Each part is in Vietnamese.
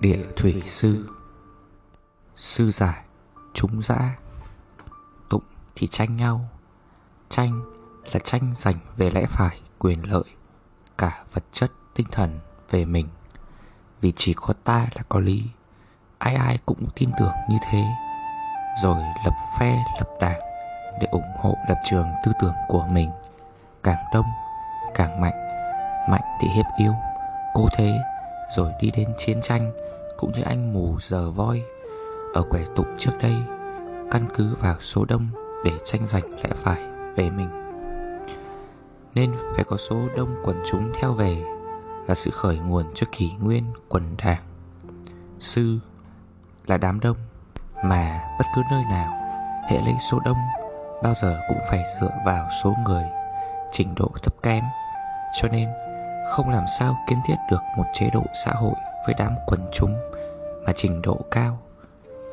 Địa thủy sư. Sư giải, Chúng dã Tụng thì tranh nhau. Tranh là tranh giành về lẽ phải, quyền lợi, Cả vật chất, tinh thần về mình. Vì chỉ có ta là có lý, Ai ai cũng tin tưởng như thế. Rồi lập phe, lập đảng Để ủng hộ lập trường tư tưởng của mình. Càng đông, càng mạnh Mạnh thì hiếp yếu, Cố thế rồi đi đến chiến tranh, Cũng như anh mù giờ voi. Ở quẻ tụng trước đây, Căn cứ vào số đông Để tranh giành lẽ phải về mình. Nên phải có số đông quần chúng theo về, Là sự khởi nguồn cho kỷ nguyên quần đảng. Sư là đám đông, Mà bất cứ nơi nào, Hệ lấy số đông Bao giờ cũng phải dựa vào số người, Trình độ thấp kém. Cho nên không làm sao kiến thiết được một chế độ xã hội với đám quần chúng mà trình độ cao.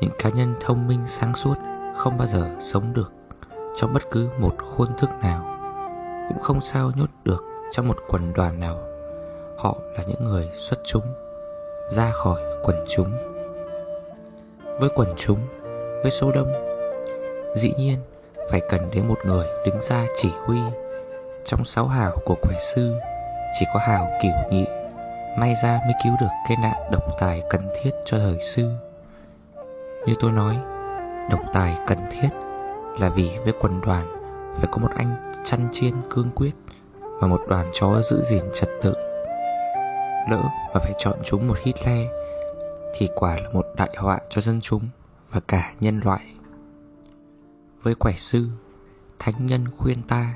Những cá nhân thông minh sáng suốt không bao giờ sống được trong bất cứ một khuôn thức nào, cũng không sao nhốt được trong một quần đoàn nào. Họ là những người xuất chúng, ra khỏi quần chúng. Với quần chúng, với số đông, dĩ nhiên phải cần đến một người đứng ra chỉ huy trong sáu hào của quẻ sư chỉ có hào kiểu nhị, May ra mới cứu được cái nạn độc tài cần thiết cho thời sư. Như tôi nói, Độc tài cần thiết Là vì với quần đoàn Phải có một anh chăn chiên cương quyết Và một đoàn chó giữ gìn trật tự. Lỡ mà phải chọn chúng một Hitler Thì quả là một đại họa cho dân chúng Và cả nhân loại. Với quẻ sư, Thánh nhân khuyên ta,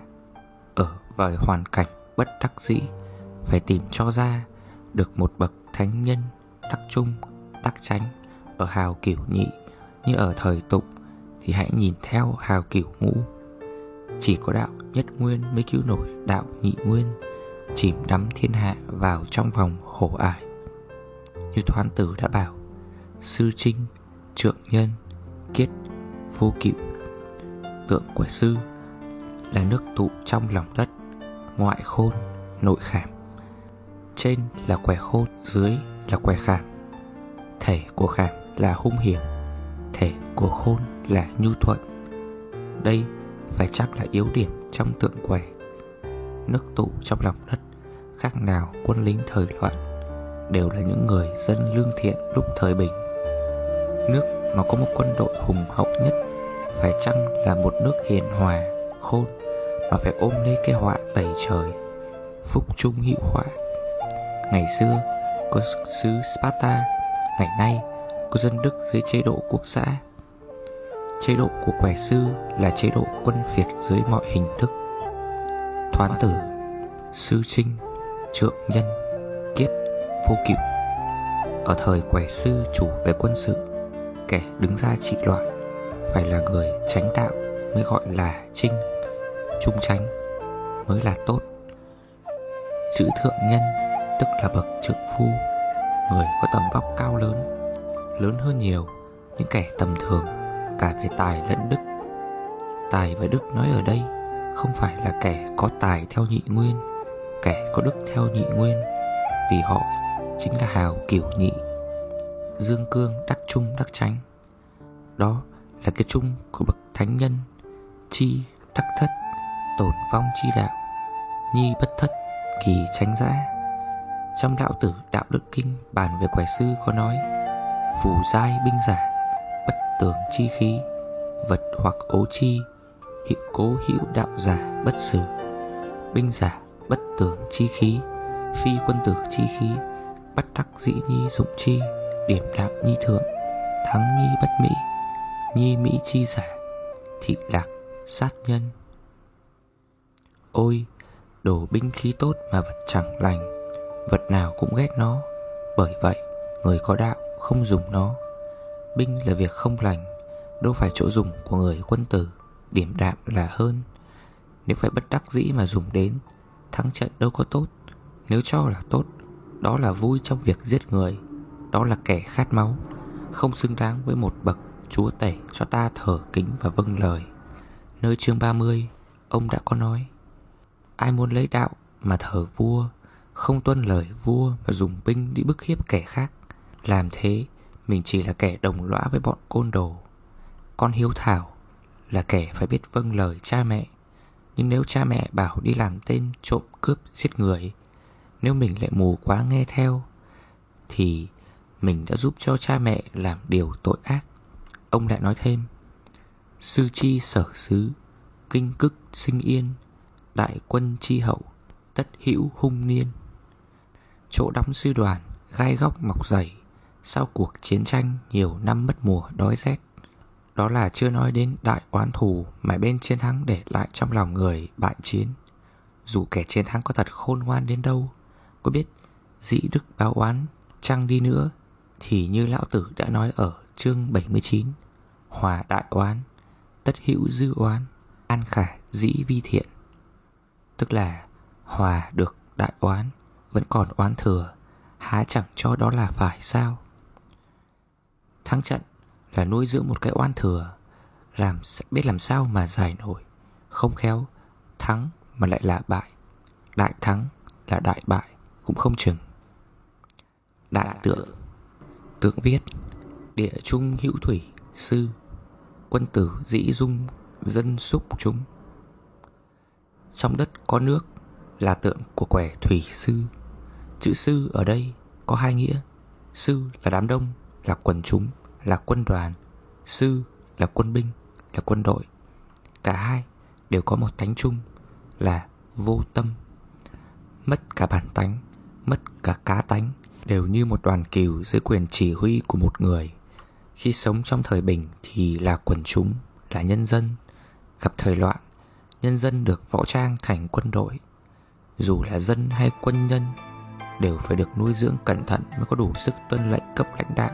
Ở vào hoàn cảnh bất đắc dĩ phải tìm cho ra được một bậc thánh nhân đắc trung, đắc tránh ở hào kiểu nhị như ở thời tụng thì hãy nhìn theo hào kiểu ngũ. Chỉ có đạo nhất nguyên mới cứu nổi đạo nhị nguyên, chìm đắm thiên hạ vào trong vòng khổ ải. Như thoán tử đã bảo, sư trinh, trượng nhân, kiết, vô cựu. Tượng của sư là nước tụ trong lòng đất, ngoại khôn, nội khảm. Trên là quẻ khôn, dưới là quẻ khảm. Thể của khảm là hung hiểm Thể của khôn là nhu thuận. Đây phải chắc là yếu điểm trong tượng quẻ? Nước tụ trong lòng đất Khác nào quân lính thời loạn Đều là những người dân lương thiện lúc thời bình. Nước mà có một quân đội hùng hậu nhất Phải chăng là một nước hiền hòa, khôn Mà phải ôm lấy cái họa tẩy trời Phúc trung hữu họa? Ngày xưa có xứ Sparta Ngày nay có dân Đức dưới chế độ quốc xã. Chế độ của quẻ sư là chế độ quân phiệt dưới mọi hình thức. Thoán tử, sư trinh, trượng nhân, kiết, vô cựu Ở thời quẻ sư chủ về quân sự Kẻ đứng ra trị loạn Phải là người tránh đạo mới gọi là trinh Trung tránh mới là tốt. Chữ thượng nhân tức là bậc trượng phu, người có tầm vóc cao lớn, lớn hơn nhiều những kẻ tầm thường, cả về tài lẫn đức. Tài và đức nói ở đây không phải là kẻ có tài theo nhị nguyên, kẻ có đức theo nhị nguyên, vì họ chính là hào kiểu nhị. Dương cương đắc trung đắc tránh. Đó là cái chung của bậc thánh nhân, chi đắc thất, tổn vong chi đạo, nhi bất thất, kỳ tránh giã. Trong đạo tử đạo đức kinh bàn về quẻ sư có nói, Phù giai binh giả, Bất tường chi khí, Vật hoặc ố chi Hiệu cố hữu đạo giả bất sử. Binh giả, bất tường chi khí, Phi quân tử chi khí, Bắt đắc dĩ nhi dụng chi, Điểm đạo nhi thượng, Thắng nhi bất mỹ, Nhi mỹ chi giả, Thị lạc, sát nhân. Ôi, Đồ binh khí tốt mà vật chẳng lành Vật nào cũng ghét nó. Bởi vậy, người có đạo không dùng nó. Binh là việc không lành, Đâu phải chỗ dùng của người quân tử. Điểm đạm là hơn. Nếu phải bất đắc dĩ mà dùng đến, Thắng trận đâu có tốt. Nếu cho là tốt, Đó là vui trong việc giết người. Đó là kẻ khát máu, Không xứng đáng với một bậc chúa tể cho ta thở kính và vâng lời. Nơi chương 30 Ông đã có nói, Ai muốn lấy đạo mà thờ vua không tuân lời vua và dùng binh đi bức hiếp kẻ khác. Làm thế, mình chỉ là kẻ đồng lõa với bọn côn đồ. Con hiếu thảo là kẻ phải biết vâng lời cha mẹ. Nhưng nếu cha mẹ bảo đi làm tên trộm cướp giết người, Nếu mình lại mù quá nghe theo, Thì mình đã giúp cho cha mẹ làm điều tội ác. Ông lại nói thêm, Sư chi sở xứ Kinh cức sinh yên, Đại quân chi hậu, Tất hữu hung niên Chỗ đóng sư đoàn, Gai góc mọc dày. Sau cuộc chiến tranh, nhiều năm mất mùa, đói rét. Đó là chưa nói đến đại oán thù Mà bên chiến thắng để lại trong lòng người bại chiến. Dù kẻ chiến thắng có thật khôn ngoan đến đâu, Có biết dĩ đức báo oán chăng đi nữa, Thì như lão tử đã nói ở chương 79 Hòa đại oán, Tất hữu dư oán, An khả dĩ vi thiện. Tức là hòa được đại oán. Vẫn còn oán thừa Há chẳng cho đó là phải sao? Thắng trận là nuôi dưỡng một cái oan thừa làm Biết làm sao mà giải nổi. Không khéo Thắng mà lại là bại. Đại thắng là đại bại Cũng không chừng. Đại tượng. Tượng viết Địa trung hữu thủy sư Quân tử dĩ dung dân xúc chúng. Trong đất có nước là tượng của quẻ thủy sư Chữ sư ở đây có hai nghĩa. Sư là đám đông, là quần chúng, là quân đoàn. Sư là quân binh, là quân đội. Cả hai đều có một tánh chung là vô tâm. Mất cả bản tánh, mất cả cá tánh Đều như một đoàn cừu dưới quyền chỉ huy của một người. Khi sống trong thời bình thì là quần chúng, là nhân dân. Gặp thời loạn, nhân dân được võ trang thành quân đội. Dù là dân hay quân nhân Đều phải được nuôi dưỡng cẩn thận mới có đủ sức tuân lệnh cấp lãnh đạo.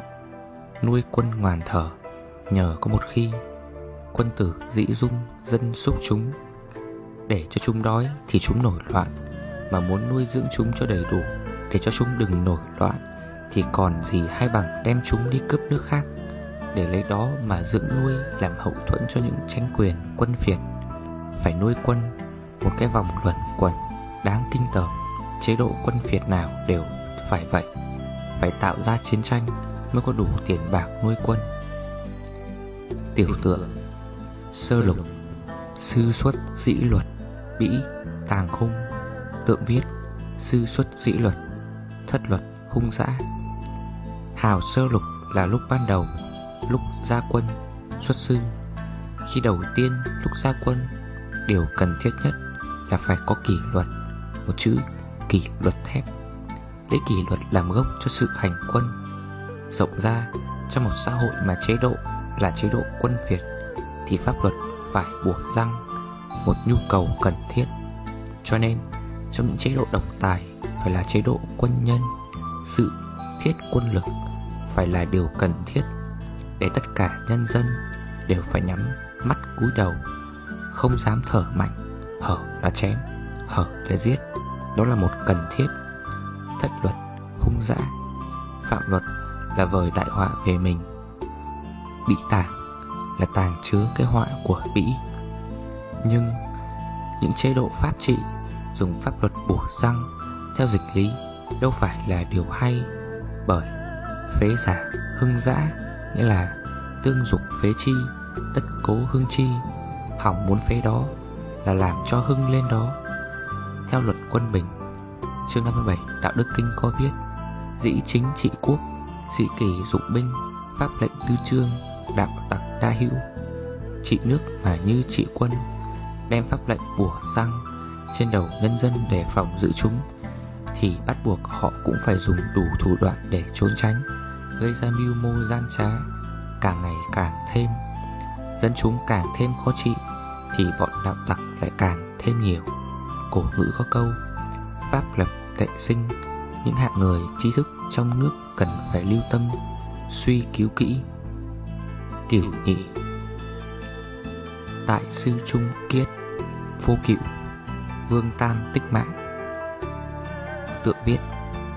Nuôi quân ngoàn thở, Nhờ có một khi Quân tử dĩ dung dân xúc chúng. Để cho chúng đói thì chúng nổi loạn, Mà muốn nuôi dưỡng chúng cho đầy đủ Để cho chúng đừng nổi loạn, Thì còn gì hay bằng đem chúng đi cướp nước khác. Để lấy đó mà dưỡng nuôi Làm hậu thuẫn cho những tranh quyền, quân phiệt. Phải nuôi quân Một cái vòng luẩn quẩn, Đáng kinh tởm Chế độ quân phiệt nào đều phải vậy Phải tạo ra chiến tranh Mới có đủ tiền bạc nuôi quân. Tiểu tượng Sơ lục Sư xuất dĩ luật Bĩ tàng khung, Tượng viết Sư xuất dĩ luật Thất luật hung dã. Hào sơ lục là lúc ban đầu Lúc ra quân Xuất sư Khi đầu tiên lúc ra quân Điều cần thiết nhất là phải có kỷ luật Một chữ kỷ luật thép. Lấy kỷ luật làm gốc cho sự hành quân, Rộng ra trong một xã hội mà chế độ là chế độ quân Việt Thì pháp luật phải buộc răng Một nhu cầu cần thiết. Cho nên trong những chế độ độc tài Phải là chế độ quân nhân, Sự thiết quân lực Phải là điều cần thiết Để tất cả nhân dân Đều phải nhắm mắt cúi đầu, Không dám thở mạnh, Hở là chém, Hở là giết. Đó là một cần thiết. Thất luật, hung dã, Phạm luật là vời đại họa về mình. Bị tàng là tàng chứa cái họa của bĩ Nhưng những chế độ pháp trị dùng pháp luật bổ răng theo dịch lý đâu phải là điều hay, Bởi phế giả hưng dã nghĩa là tương dục phế chi, tất cố hưng chi. Hỏng muốn phế đó là làm cho hưng lên đó. Theo luật quân bình Chương 57 Đạo Đức Kinh có viết. Dĩ chính trị quốc Sĩ kỷ dụng binh Pháp lệnh tư trương Đạo tặc đa hữu. Trị nước mà như trị quân Đem pháp lệnh bùa sang, Trên đầu nhân dân để phòng giữ chúng Thì bắt buộc họ cũng phải dùng đủ thủ đoạn để trốn tránh Gây ra mưu mô gian trá Càng ngày càng thêm. Dân chúng càng thêm khó trị Thì bọn đạo tặc lại càng thêm nhiều. Cổ ngữ có câu Pháp lập tệ sinh, Những hạng người trí thức trong nước cần phải lưu tâm, Suy cứu kỹ. Tiểu nhị. Tại sư trung kiết Vô cựu, Vương tam tích mạng Tượng viết,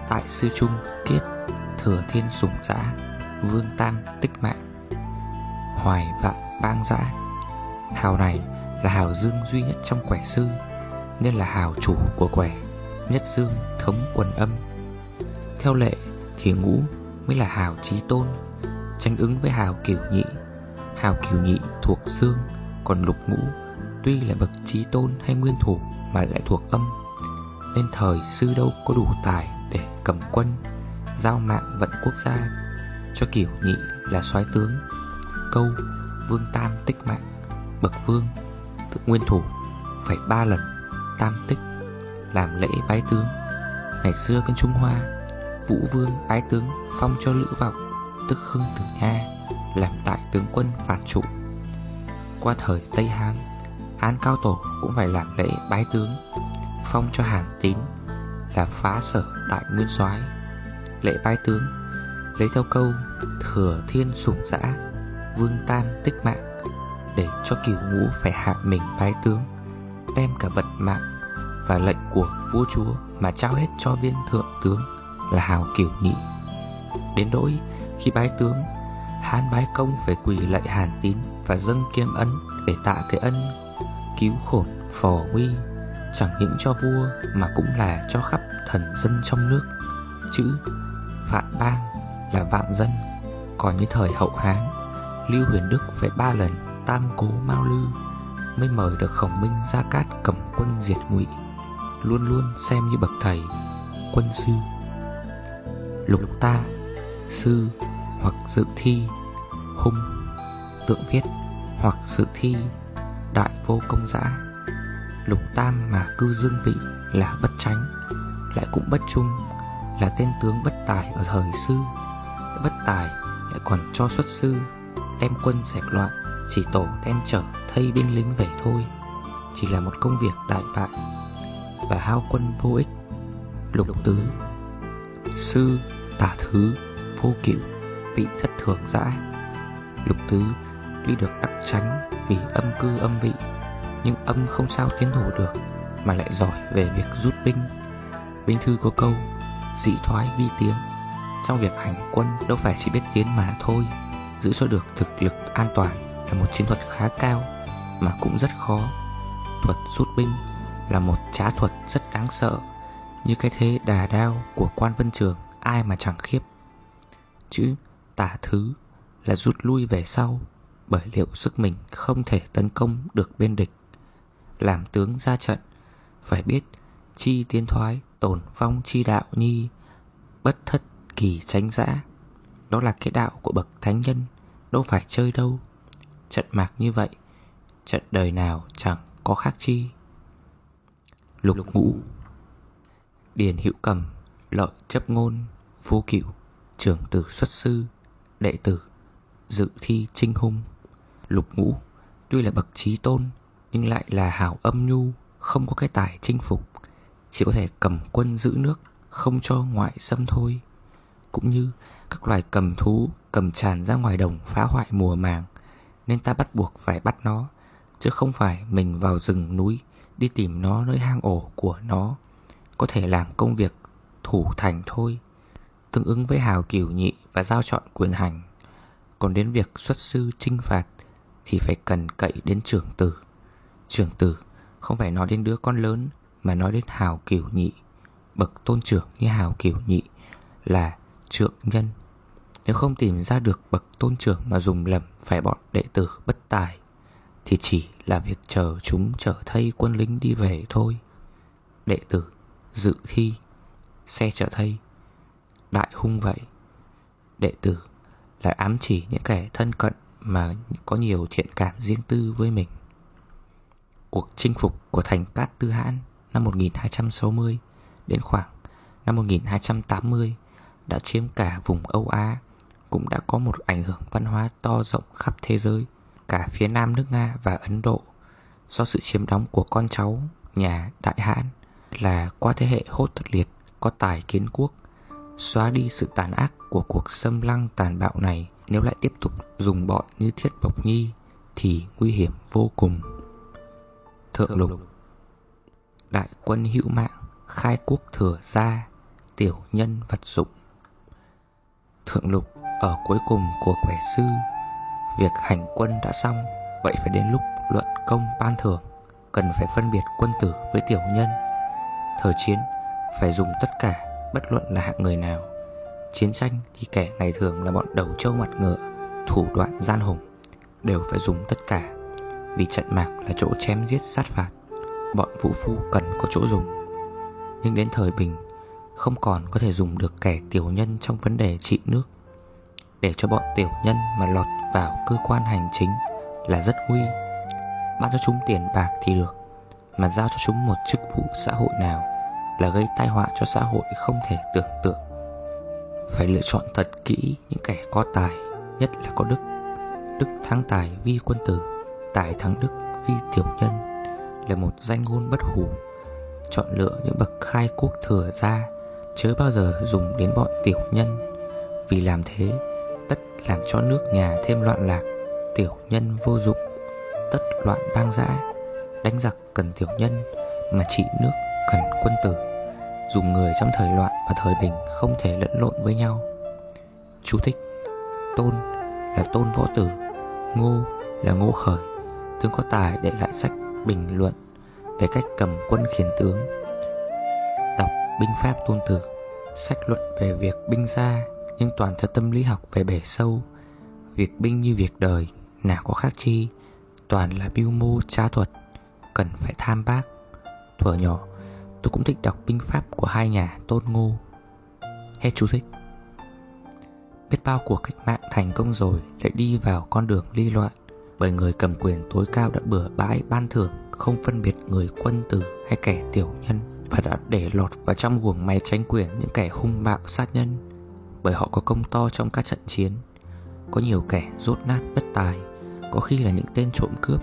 Tại sư trung kiết, Thừa thiên sủng giã, Vương tam tích mạng Hoài vạn bang giã. Hào này là hào dương duy nhất trong quẻ sư, Nên là hào chủ của quẻ. Nhất dương thống quần âm. Theo lệ thì ngũ mới là hào trí tôn, Tranh ứng với hào kiểu nhị. Hào kiểu nhị thuộc dương, Còn lục ngũ Tuy là bậc trí tôn hay nguyên thủ Mà lại thuộc âm. Nên thời sư đâu có đủ tài để cầm quân, Giao mạng vận quốc gia, Cho kiểu nhị là soái tướng. Câu, vương tam tích mạng, Bậc vương, tự nguyên thủ Phải ba lần, tam tích làm lễ bái tướng. Ngày xưa bên Trung Hoa, Vũ vương bái tướng phong cho Lữ Vọng, Tức Hưng Tử Nha, Làm đại tướng quân phạt trụ. Qua thời Tây Hán Hán Cao Tổ cũng phải làm lễ bái tướng, Phong cho Hàn Tín Là phá sở đại nguyên soái. Lễ bái tướng, Lấy theo câu Thừa thiên sủng dã Vương Tam tích mạng Để cho cửu ngũ phải hạ mình bái tướng, Đem cả vật mạng và lệnh của vua chúa Mà trao hết cho viên thượng tướng Là hào Kiểu nhị Đến nỗi khi bái tướng, Hán bái công phải quỳ lạy hàn tín Và dâng kiêm ấn Để tạ cái ân cứu khổn phò nguy, Chẳng những cho vua Mà cũng là cho khắp thần dân trong nước. Chữ vạn bang là vạn dân, Còn như thời hậu Hán, Lưu Huyền Đức phải ba lần tam cố Mao Lư Mới mời được khổng minh ra cát cầm quân diệt ngụy. Luôn luôn xem như bậc thầy, Quân sư. Lục ta, Sư hoặc dự thi, Hung, Tượng viết hoặc dự thi, Đại vô công giã. Lục tam mà cư dương vị là bất tránh Lại cũng bất trung, Là tên tướng bất tài ở thời sư Bất tài lại còn cho xuất sư, Đem quân dẹp loạn, Chỉ tổ đem trở thay binh lính về thôi. Chỉ là một công việc đại bại. Và hao quân vô ích. Lục tứ, Sư tả thứ vô cửu Vị thất thường dã Lục tứ tuy được đắc tránh Vì âm cư âm vị, Nhưng âm không sao tiến thủ được, Mà lại giỏi về việc rút binh. Binh thư có câu, Dị thoái vi tiến Trong việc hành quân đâu phải chỉ biết tiến mà thôi, Giữ cho được thực lực an toàn Là một chiến thuật khá cao, Mà cũng rất khó. Thuật rút binh là một trá thuật rất đáng sợ. Như cái thế đà đao của quan vân trường, Ai mà chẳng khiếp. Chữ tả thứ là rút lui về sau, Bởi liệu sức mình không thể tấn công được bên địch. Làm tướng ra trận, Phải biết chi tiến thoái, tổn vong chi đạo nhi, Bất thất kỳ tránh giã Đó là cái đạo của bậc thánh nhân, Đâu phải chơi đâu. Trận mạc như vậy, Trận đời nào chẳng có khác chi. Lục ngũ. Điền hữu cầm, Lợi chấp ngôn Vô cửu Trưởng tử xuất sư, Đệ tử, Dự thi trinh hung. Lục ngũ, Tuy là bậc trí tôn, Nhưng lại là hảo âm nhu, Không có cái tài chinh phục. Chỉ có thể cầm quân giữ nước, Không cho ngoại xâm thôi. Cũng như các loài cầm thú, Cầm tràn ra ngoài đồng phá hoại mùa màng, Nên ta bắt buộc phải bắt nó, Chứ không phải mình vào rừng núi Đi tìm nó nơi hang ổ của nó. Có thể làm công việc thủ thành thôi. Tương ứng với hào cửu nhị Và giao chọn quyền hành. Còn đến việc xuất sư trinh phạt Thì phải cần cậy đến trưởng tử. Trưởng tử không phải nói đến đứa con lớn, Mà nói đến hào cửu nhị. Bậc tôn trưởng như hào cửu nhị Là trượng nhân. Nếu không tìm ra được bậc tôn trưởng Mà dùng lầm, phải bọn đệ tử bất tài. Thì chỉ là việc chờ chúng trở thay quân lính đi về thôi. Đệ tử dự thi Xe trở thay. Đại hung vậy. Đệ tử là ám chỉ những kẻ thân cận Mà có nhiều thiện cảm riêng tư với mình. Cuộc chinh phục của thành Cát Tư Hãn năm 1260 đến khoảng năm 1280 đã chiếm cả vùng Âu Á, cũng đã có một ảnh hưởng văn hóa to rộng khắp thế giới, cả phía nam nước Nga và Ấn Độ, do sự chiếm đóng của con cháu nhà Đại Hãn là qua thế hệ hốt tất liệt có tài kiến quốc, xóa đi sự tàn ác của cuộc xâm lăng tàn bạo này nếu lại tiếp tục dùng bọn như Thiết Bộc Nhi thì nguy hiểm vô cùng. Thượng lục Đại quân hữu mạng Khai quốc thừa gia Tiểu nhân vật dụng Thượng lục ở cuối cùng của quẻ sư Việc hành quân đã xong, Vậy phải đến lúc luận công ban thưởng, Cần phải phân biệt quân tử với tiểu nhân. Thời chiến, phải dùng tất cả, Bất luận là hạng người nào. Chiến tranh thì kẻ ngày thường là bọn đầu trâu mặt ngựa, Thủ đoạn gian hùng, Đều phải dùng tất cả. Vì trận mạc là chỗ chém giết sát phạt, Bọn vũ phu cần có chỗ dùng. Nhưng đến thời bình, Không còn có thể dùng được kẻ tiểu nhân Trong vấn đề trị nước. Để cho bọn tiểu nhân mà lọt vào cơ quan hành chính Là rất nguy. Bán cho chúng tiền bạc thì được, Mà giao cho chúng một chức vụ xã hội nào Là gây tai họa cho xã hội không thể tưởng tượng. Phải lựa chọn thật kỹ những kẻ có tài, Nhất là có đức. Đức thắng tài vi quân tử, Tài thắng đức vi tiểu nhân Là một danh ngôn bất hủ. Chọn lựa những bậc khai quốc thừa ra Chớ bao giờ dùng đến bọn tiểu nhân. Vì làm thế Tất làm cho nước nhà thêm loạn lạc, Tiểu nhân vô dụng, tất loạn bang dã, Đánh giặc cần tiểu nhân Mà trị nước cần quân tử. Dùng người trong thời loạn và thời bình Không thể lẫn lộn với nhau. Chú thích, Tôn là tôn võ tử, Ngô là ngô khởi. Tướng có tài để lại sách bình luận Về cách cầm quân khiển tướng, Đọc binh pháp tôn tử, Sách luận về việc binh gia nhưng toàn theo tâm lý học về bể sâu Việc binh như việc đời Nào có khác chi toàn là mưu mô trá thuật, cần phải tham bác. Thuở nhỏ, tôi cũng thích đọc binh pháp của hai nhà tôn ngô. Hết chú thích. Biết bao cuộc cách mạng thành công rồi lại đi vào con đường ly loạn bởi người cầm quyền tối cao đã bừa bãi ban thưởng không phân biệt người quân tử hay kẻ tiểu nhân và đã để lọt vào trong guồng máy tranh quyền những kẻ hung bạo sát nhân bởi họ có công to trong các trận chiến. Có nhiều kẻ rốt nát bất tài, có khi là những tên trộm cướp.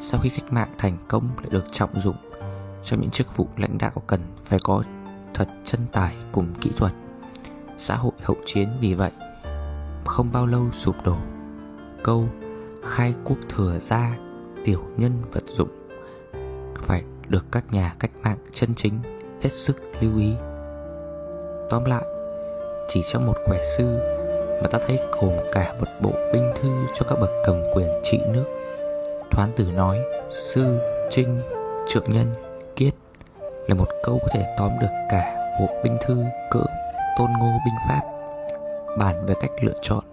Sau khi cách mạng thành công lại được trọng dụng, Cho những chức vụ lãnh đạo cần phải có thật chân tài cùng kỹ thuật. Xã hội hậu chiến vì vậy, Không bao lâu sụp đổ. Câu khai quốc thừa ra Tiểu nhân vật dụng Phải được các nhà cách mạng chân chính Hết sức lưu ý. Tóm lại chỉ trong một quẻ sư mà ta thấy gồm cả một bộ binh thư cho các bậc cầm quyền trị nước. Thoán tử nói, sư, trinh, trượng nhân, kiết là một câu có thể tóm được cả bộ binh thư cỡ tôn ngô binh pháp. Bàn về cách lựa chọn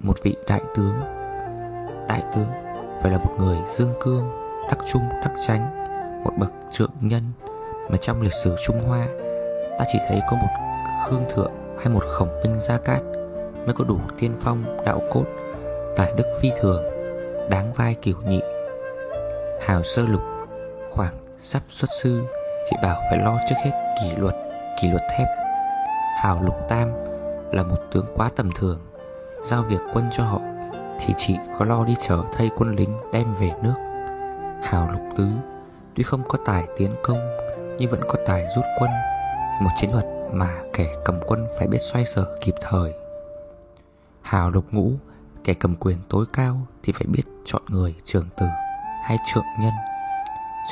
một vị đại tướng. Đại tướng phải là một người dương cương, đắc trung, đắc tránh, một bậc trượng nhân mà trong lịch sử Trung Hoa ta chỉ thấy có một Khương Thượng hay một khổng binh Gia Cát mới có đủ tiên phong, đạo cốt, tài đức phi thường, đáng vai kiểu nhị. Hào sơ lục, khoảng sắp xuất sư thì bảo phải lo trước hết kỷ luật kỷ luật thép. Hào lục tam là một tướng quá tầm thường, giao việc quân cho họ thì chỉ có lo đi chở thay quân lính đem về nước. Hào lục tứ tuy không có tài tiến công nhưng vẫn có tài rút quân, một chiến thuật mà kẻ cầm quân phải biết xoay sở kịp thời Hào lục ngũ, kẻ cầm quyền tối cao thì phải biết chọn người trường tử hay trượng nhân,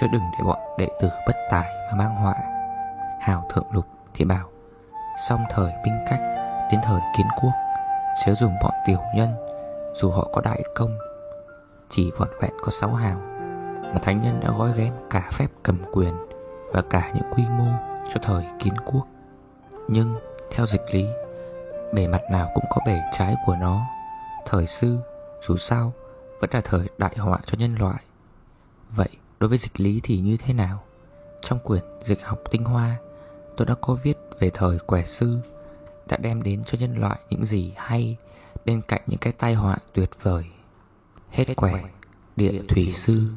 chứ đừng để bọn đệ tử bất tài mà mang họa. Hào thượng lục thì bảo, xong thời binh cách đến thời kiến quốc, chớ dùng bọn tiểu nhân, dù họ có đại công, chỉ vọn vẹn có sáu hào, mà thánh nhân đã gói ghém cả phép cầm quyền và cả những quy mô cho thời kiến quốc. Nhưng, theo dịch lý, Bề mặt nào cũng có bề trái của nó. Thời sư dù sao, Vẫn là thời đại họa cho nhân loại. Vậy, đối với dịch lý thì như thế nào? Trong quyển Dịch học tinh hoa, Tôi đã có viết về thời quẻ sư Đã đem đến cho nhân loại những gì hay Bên cạnh những cái tai họa tuyệt vời. Hết quẻ, Địa thủy sư